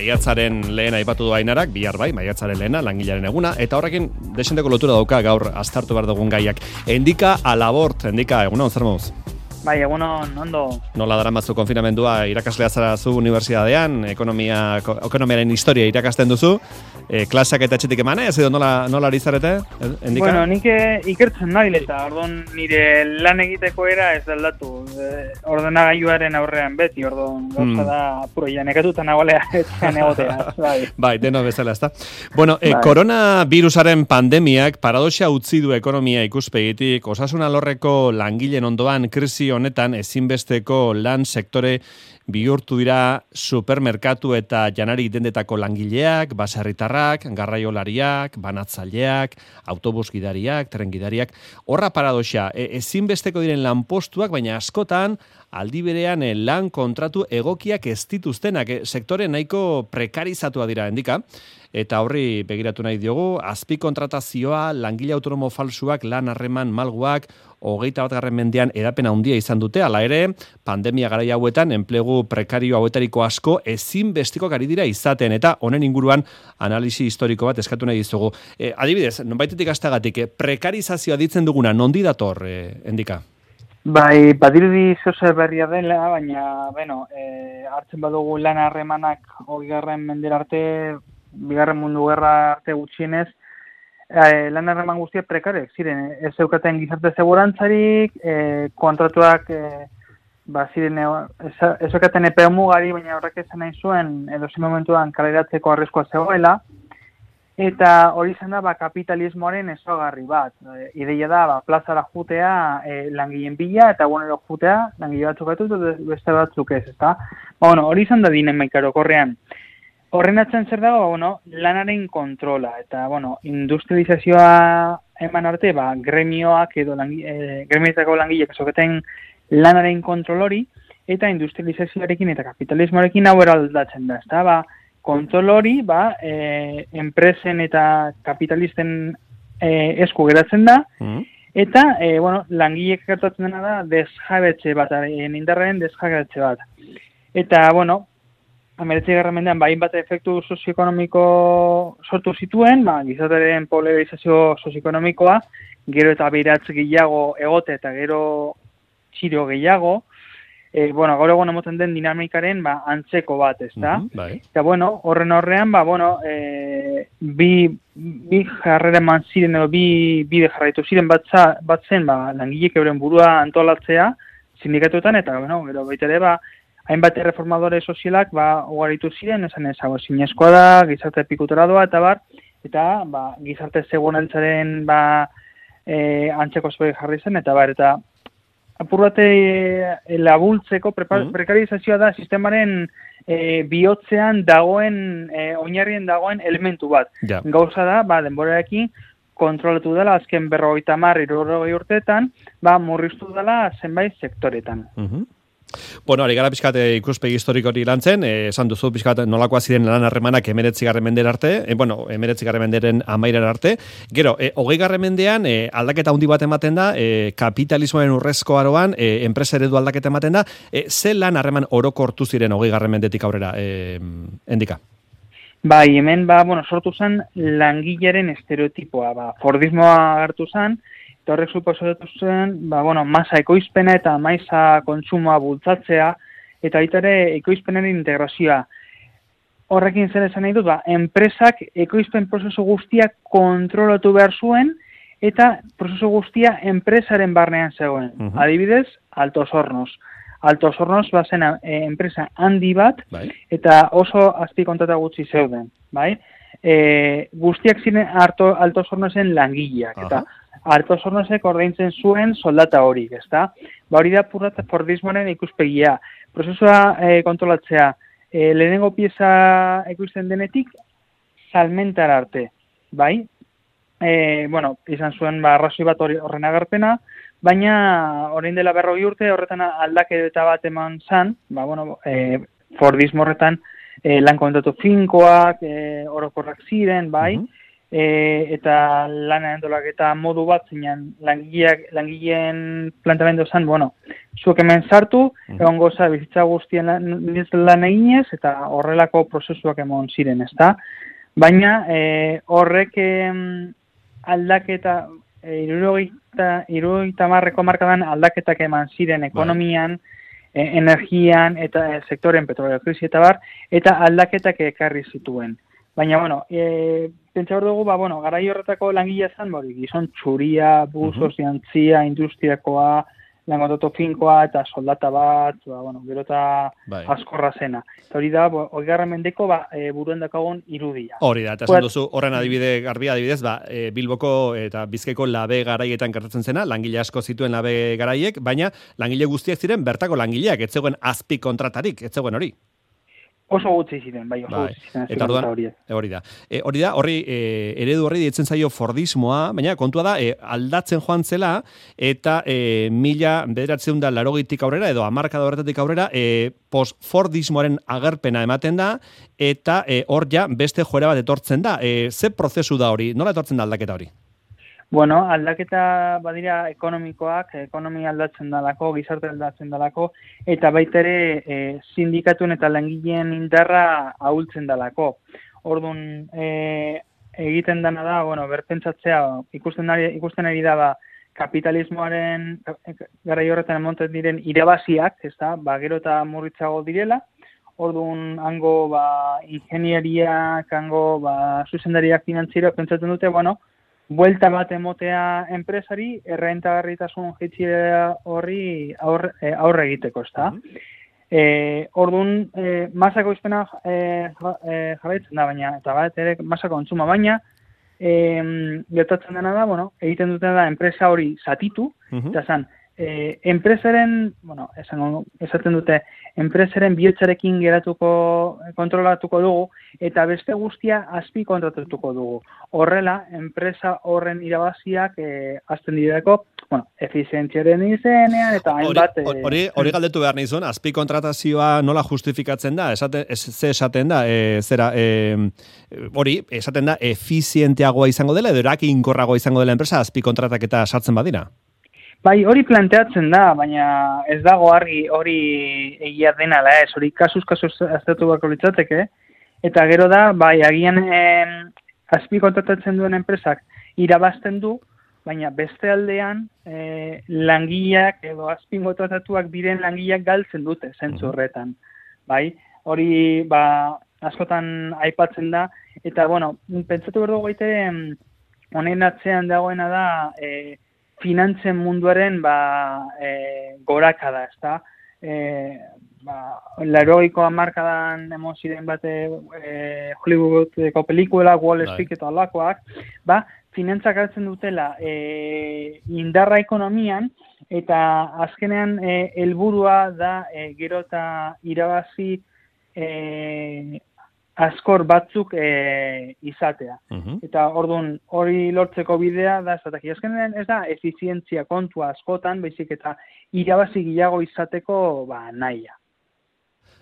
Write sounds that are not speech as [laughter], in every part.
maiatzaren lehen aipatu du ainarak, bihar bai, maiatzaren lehena, langilaren eguna, eta horrekin desenteko lotura dauka gaur astartu behar dugun gaiak. Endika alabort, endika, eguna, zer moduz? Bai, egunon, ondo. Nola dara mazu konfinamendua irakaslea zara zu unibertsitatean, ekonomia, ekonomiaren historia irakasten duzu, e, klaseak eta etxetik emane, ez edo nola, nola ari zarete? Endika? Bueno, nik eh, ikertzen nahi eta orduan nire lan egiteko era ez aldatu. E, ordenagailuaren aurrean beti, orduan hmm. gauza da puroia nekatuta nagoelea [laughs] etzen egotea. Bai, bai deno bezala, ezta. Bueno, e, bai. koronavirusaren pandemiak paradoxa utzi du ekonomia ikuspegitik, osasun alorreko langileen ondoan krisi honetan ezinbesteko lan sektore bihurtu dira supermerkatu eta janari dendetako langileak, baserritarrak, garraiolariak, banatzaileak, autobus gidariak, tren gidariak. Horra paradoxa, e, ezinbesteko diren lanpostuak, baina askotan aldi berean e, lan kontratu egokiak ez dituztenak, e, sektore nahiko prekarizatua dira endika eta horri begiratu nahi diogu, azpi kontratazioa, langile autonomo falsuak, lan harreman malguak, hogeita bat garren mendean edapen handia izan dute, ala ere, pandemia gara hauetan, enplegu prekario hauetariko asko, ezin bestiko gari dira izaten, eta honen inguruan analisi historiko bat eskatu nahi dizugu. E, adibidez, nonbaitetik astagatik, prekarizazioa ditzen duguna, nondi dator, e, endika? Bai, badirudi zozer berria dela, baina, bueno, e, hartzen badugu lan harremanak hori garren mender arte, bigarren mundu gerra arte gutxienez, e, lan erreman guztiak prekarek, ziren, ez zeukaten gizarte segurantzarik, e, kontratuak, e, ba, ziren, ez, ez zeukaten epeo mugari, baina horrek esan nahi zuen, edo momentuan kaleratzeko arriskoa zegoela, eta hori zen da, ba, kapitalismoaren ezogarri bat. E, ideia da, ba, plazara jutea e, langileen bila, eta guanero jutea, langile batzuk beste batzuk ez, eta, ba, bueno, hori zen da dinen maikaro korrean. Horren atzen zer dago, bueno, lanaren kontrola, eta, bueno, industrializazioa eman arte, ba, gremioak edo langi, e, gremioetako langileak esoketen lanaren kontrolori, eta industrializazioarekin eta kapitalismoarekin hau eraldatzen da, ezta, ba, kontrolori, ba, e, enpresen eta kapitalisten e, esku geratzen da, mm. eta, e, bueno, langileak gertatzen dena da, desjabetxe bat, indarren desjabetxe bat. Eta, bueno, ameretzi garra mendean, ba, bat efektu sozioekonomiko sortu zituen, ba, gizateren polarizazio sozioekonomikoa, gero eta beiratz gehiago egote eta gero txiro gehiago, e, bueno, gaur egon emoten den dinamikaren ba, antzeko bat, ez da? bai. Eta, bueno, horren horrean, ba, bueno, e, bi, bi jarrera eman ziren, edo bi, bi de jarraitu ziren bat, bat zen, ba, langilek euren burua antolatzea, sindikatuetan, eta, bueno, gero baita ere, ba, hainbat reformadore sozialak ba ugaritu ziren esan ez hau sinezkoa da gizarte pikutora doa eta bar eta ba, gizarte segurantzaren ba e, antzeko zoi jarri zen eta bar eta apur bate e, labultzeko mm. prekarizazioa da sistemaren e, bihotzean dagoen e, oinarrien dagoen elementu bat. Gauza da, ba, denborarekin kontrolatu dela azken berrogeita marri urteetan, ba, murriztu dela zenbait sektoretan. Mm Bueno, ari gara pixkat eh, ikuspegi historiko hori lantzen, eh, esan duzu pixkat nolakoa ziren lan harremanak emeretzi garren mender arte, eh, bueno, emeretzi garren menderen amairar arte, gero, eh, hogei garren mendean, eh, aldaketa handi bat ematen da, eh, kapitalismoaren urrezko aroan, eh, enpresa eredu aldaketa ematen da, eh, ze lan harreman orokortu ziren hogei garren mendetik aurrera, eh, endika? Bai, hemen, ba, bueno, sortu zen langilaren estereotipoa, ba, fordismoa hartu zen, eta horrek suposatu zen, ba, bueno, masa ekoizpena eta maiza kontsumoa bultzatzea, eta baita ere ekoizpenen integrazioa. Horrekin zer esan nahi dut, ba, enpresak ekoizpen prozesu guztia kontrolatu behar zuen, eta prozesu guztia enpresaren barnean zegoen. Uh Adibidez, Altos Hornos. Altos Hornos bazen e, enpresa handi bat, bai. eta oso azpi kontata gutxi zeuden. Bai? E, guztiak ziren Altos Hornosen langileak. Eta harto sornosek ordaintzen zuen soldata hori, ezta? Ba hori da purrat fordismoaren ikuspegia. Prozesua e, kontrolatzea, e, lehenengo pieza ikusten denetik, salmentar arte, bai? E, bueno, izan zuen ba, arrazoi bat horren agarpena, baina orain dela berrogi urte horretan aldaketa bat eman zan, ba, bueno, e, Fordismo horretan e, lan kontatu finkoak, e, orokorrak ziren, bai, e, eta lana endolak eta modu bat zinean langileak, langileen plantamendu zen, bueno, zuek hemen sartu, mm. egon goza bizitza guztien lan, lan eginez, eta horrelako prozesuak emon ziren, ezta? Baina e, horrek aldaketa, e, irurogeita marreko markadan aldaketak eman ziren bai. ekonomian, e, energian eta e, sektoren petrolio krisi eta bar, eta aldaketak ekarri zituen. Baina, bueno, e, pentsa hor dugu, ba, bueno, garai horretako langilea zen, bori, gizon txuria, buzo, uh ziantzia, industriakoa, langototo finkoa eta soldata bat, ba, bueno, gero eta bai. askorra zena. Eta hori da, hori mendeko, ba, e, buruen dakagun irudia. Hori da, eta esan duzu, horren adibide, garbia adibidez, ba, e, Bilboko eta Bizkaiko labe garaietan gertatzen zena, langile asko zituen labe garaiek, baina langile guztiak ziren bertako langileak, ez zegoen azpi kontratarik, ez zegoen hori oso gutxi ziren, bai, oso bai. ziren. Eta orduan, hori da. E, hori da, horri, e, eredu horri ditzen zaio Fordismoa, baina kontua da, e, aldatzen joan zela, eta e, mila bederatzen da larogitik aurrera, edo amarka da horretatik aurrera, e, post-Fordismoaren agerpena ematen da, eta e, hor ja beste joera bat etortzen da. E, ze prozesu da hori? Nola etortzen da aldaketa hori? Bueno, aldaketa badira ekonomikoak, ekonomia aldatzen dalako, gizarte aldatzen dalako, eta baita ere e, sindikatuen eta langileen indarra ahultzen dalako. Orduan, e, egiten dana da, bueno, berpentsatzea, ikusten ari, ikusten ari da, ba, kapitalismoaren gara horretan emonten diren irabaziak, ez da, ba, gero eta murritzago direla, orduan, hango, ba, ingenieriak, hango, ba, zuzendariak finantzieroak pentsatzen dute, bueno, buelta bat emotea enpresari, errentagarritasun jitxia horri aurre, eh, aurre egiteko, ezta? Mm -hmm. E, orduan, e, masako izpena e, jarraitzen da, baina, eta bat, ere, masako ontsuma, baina, e, gertatzen dena da, bueno, egiten duten da, enpresa hori zatitu, mm eta zan, e, enpresaren, bueno, esan, esaten dute, enpresaren bihotzarekin geratuko, kontrolatuko dugu, eta beste guztia azpi kontratatuko dugu. Horrela, enpresa horren irabaziak e, azten direko, bueno, efizientziaren izenean, eta hainbat... Eh, hori, hori galdetu behar nizun, azpi kontratazioa nola justifikatzen da, esaten, ze esaten da, e, zera, e, hori, esaten da, efizienteagoa izango dela, edo eraki inkorragoa izango dela enpresa, azpi kontrataketa sartzen badira? Bai, hori planteatzen da, baina ez dago argi hori egia dena la ez, hori kasuz kasuz aztertu bako litzateke, eta gero da, bai, agian eh, azpi kontratatzen duen enpresak irabazten du, baina beste aldean eh, langileak edo azpi kontratatuak diren langileak galtzen dute, zentzu horretan. Bai, hori, ba, askotan aipatzen da, eta, bueno, pentsatu berdu goite, honen atzean dagoena da, eh, finantzen munduaren ba, e, goraka da, ezta? E, ba, laroiko amarkadan emon ziren bate e, Hollywoodeko pelikula, Wall bai. Street eta alakoak, ba, finantzak hartzen dutela e, indarra ekonomian, eta azkenean e, helburua da e, gero eta irabazi e, askor batzuk e, izatea. Mhm. Eta orduan hori lortzeko bidea da ez da ez da efizientzia kontua askotan, baizik eta irabazi gehiago izateko ba naia.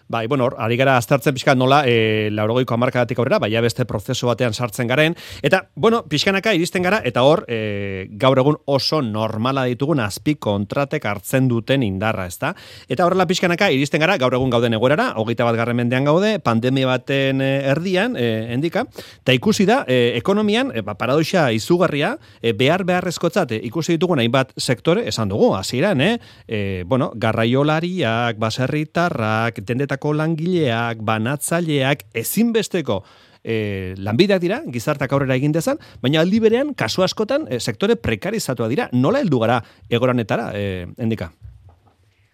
Bai, bueno, ari gara aztertzen pixka nola, e, laurogoiko amarkadatik aurrera, bai, beste prozesu batean sartzen garen. Eta, bueno, pixkanaka iristen gara, eta hor, e, gaur egun oso normala ditugun azpi kontratek hartzen duten indarra, ezta? Eta horrela pixkanaka iristen gara, gaur egun gauden egoerara, hogeita bat garren mendean gaude, pandemia baten e, erdian, e, endika, eta ikusi da, e, ekonomian, e, ba, paradoxa izugarria, e, behar beharrezkotzat, e, ikusi ditugun hainbat sektore, esan dugu, hasieran, eh? E, bueno, garraiolariak, baserritarrak, dendeta langileak, banatzaileak, ezinbesteko e, lanbideak dira, gizartak aurrera egin dezan, baina aldi berean, kasu askotan, e, sektore prekarizatua dira. Nola heldu gara egoranetara, e, endika?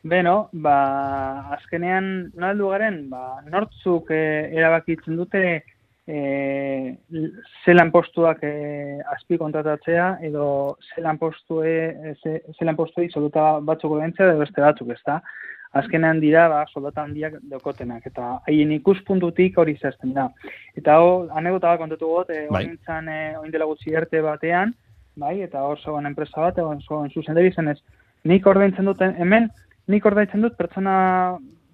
Beno, ba, azkenean, nola heldu garen, ba, nortzuk e, erabakitzen dute e, zelan postuak e, azpi kontratatzea, edo zelan postue, zelan postue izoluta batzuk edo beste batzuk, ez da? Azkenean dira ba, soldata handiak dokotenak, eta haien ikuspuntutik hori zazten da. Eta ho, anegota bat kontatu got, e, bai. ointzan e, oindela gutxi erte batean, bai, eta hor zoan enpresa bat, egon zoan zuzendari zen ez, nik ordaintzen duten, hemen, nik ordaintzen dut pertsona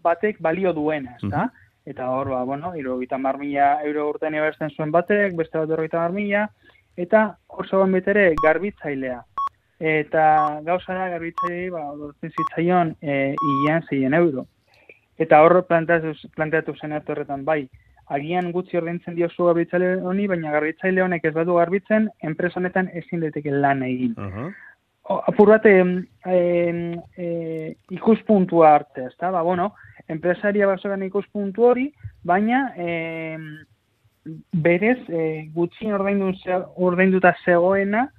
batek balio duena, ez da? eta hor, ba, bueno, irogita marmila euro urtean ebertzen zuen batek, beste bat irogita marmila, eta hor zegoen betere garbitzailea. Eta gauza da garbitzailei, ba, dortzen zitzaion, e, hilean zeien euro. Eta hor planteatu, planteatu zen horretan bai, agian gutxi ordaintzen diozu garbitzaile honi, baina garbitzaile honek ez badu garbitzen, enpresa honetan ezin daiteke lan egin. Uh -huh. O, apur bat, e, e, ikuspuntua arte, ezta? Ba, bueno, enpresaria basogan ikuspuntu hori, baina e, berez e, gutxi ordaindu, ordainduta zegoena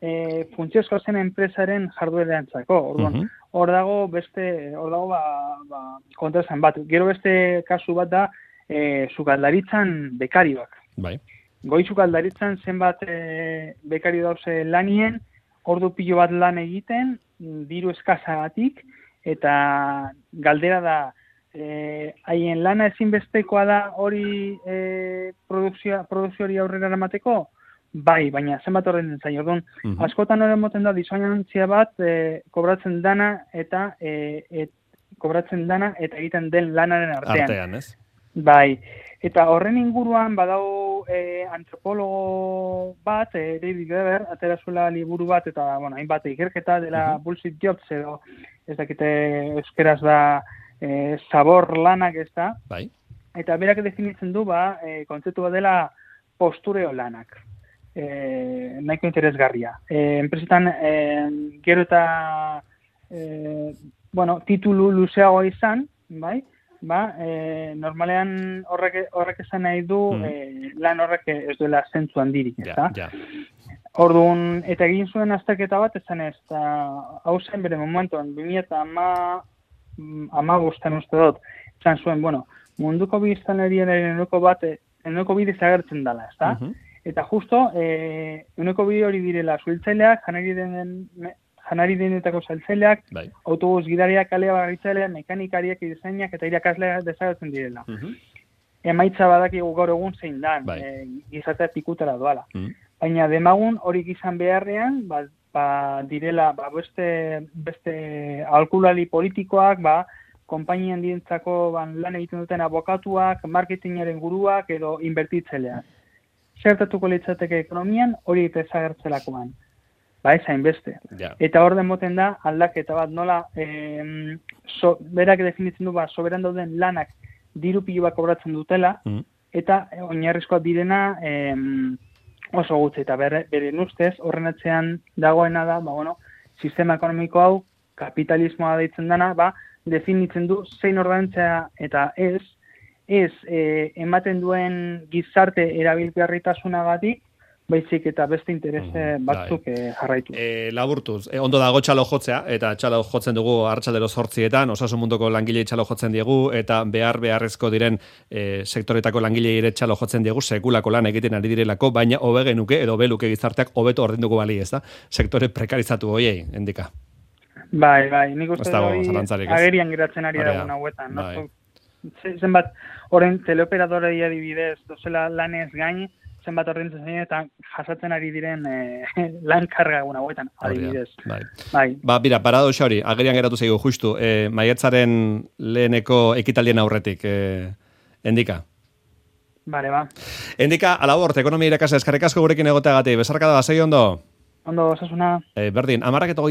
e, funtsiozko zen enpresaren jarduerantzako. Orduan, Mhm. hor dago beste, hor dago ba, ba, kontrasan bat. Gero beste kasu bat da, e, sukaldaritzan bekarioak. Bai. Goi sukaldaritzan zenbat e, bekari dauze lanien, ordu pilo bat lan egiten, diru eskasagatik, eta galdera da, e, haien lana ezinbestekoa da hori e, produkzio, produkzio hori aurrera eramateko? Bai, baina zenbat horren zain, orduan, Mhm. askotan hori moten da disonantzia bat e, kobratzen dana eta e, et, kobratzen dana eta egiten den lanaren artean. Artean, ez? Bai, eta horren inguruan badau e, antropologo bat, e, David Weber, atera zuela liburu bat, eta, bueno, hainbat ikerketa dela Mhm. bullshit jobs, edo ez dakite euskeraz da e, sabor lanak ez da, Bai. eta berak definitzen du, ba, e, kontzeptu bat dela postureo lanak. E, nahiko interesgarria. E, enpresetan, e, gero eta, e, bueno, titulu luzeago izan, bai, ba, e, normalean horrek, horrek esan nahi du Mm. e, lan horrek ez duela zentzu handirik, Ja, ezta? ja. Orduan, eta egin zuen azterketa bat, esan ez, eta hau zen bere momentuan, 2000 eta ama, ama guztan uste dut, esan zuen, bueno, munduko biztanleriaren eneko bat, eneko bi desagertzen dela, ezta? Mhm. Eta justo, e, uneko bi hori direla suhiltzaileak, janari den me- janari denetako saltzaileak, Bai. autobus gidariak, kalea barritzaileak, mekanikariak, disainak eta irakasleak desagertzen direla. Mhm. Emaitza badakigu gaur egun zein dan, Bai. e, gizartea pikutara doala. Mhm. Baina demagun hori izan beharrean, ba, ba direla ba, beste, beste alkulali politikoak, ba, konpainian dientzako ban, lan egiten duten abokatuak, marketingaren guruak edo inbertitzeleak. Zertatuko litzateke ekonomian hori eta ezagertzelakoan. Ba, ez hainbeste. Ja. Eta hor moten da aldaketa bat nola em, so, berak definitzen du ba, soberan dauden lanak diru pilo bat kobratzen dutela Mhm. eta eh, oinarrizkoak direna em, oso gutxi eta bere, bere ustez horren atzean dagoena da ba, bueno, sistema ekonomiko hau kapitalismoa deitzen dana ba, definitzen du zein ordaintzea eta ez ez e, ematen duen gizarte erabilgarritasunagatik baizik eta beste interese Mhm, batzuk eh, jarraitu. E, laburtuz, e, ondo dago txalo jotzea, eta txalo jotzen dugu hartxaldero zortzietan, osasun munduko langilei txalo jotzen diegu, eta behar beharrezko diren e, sektoretako langilei ere txalo jotzen diegu, sekulako lan egiten ari direlako, baina hobe genuke, edo beluke gizarteak hobeto ordenduko bali, ez da? Sektore prekarizatu hoiei, endika. Bai, bai, nik uste ez? agerian geratzen ari da, hauetan. No? bai. Ze- Zenbat, orain teleoperadorei adibidez, dozela lanez gain, zenbat ordaintzen zaien eta jasatzen ari diren eh, [laughs] lan karga egun hauetan, da, adibidez. Bai. Bai, Ba, bira, paradoxa hori, agerian geratu zaigu justu, e, maietzaren leheneko ekitaldien aurretik, e, endika. bale, ba. Endika, alabort, ekonomia irakasle eskarrik asko gurekin egoteagatik, besarkada, segi ondo? Ondo, osasuna. E, berdin, amarrak eta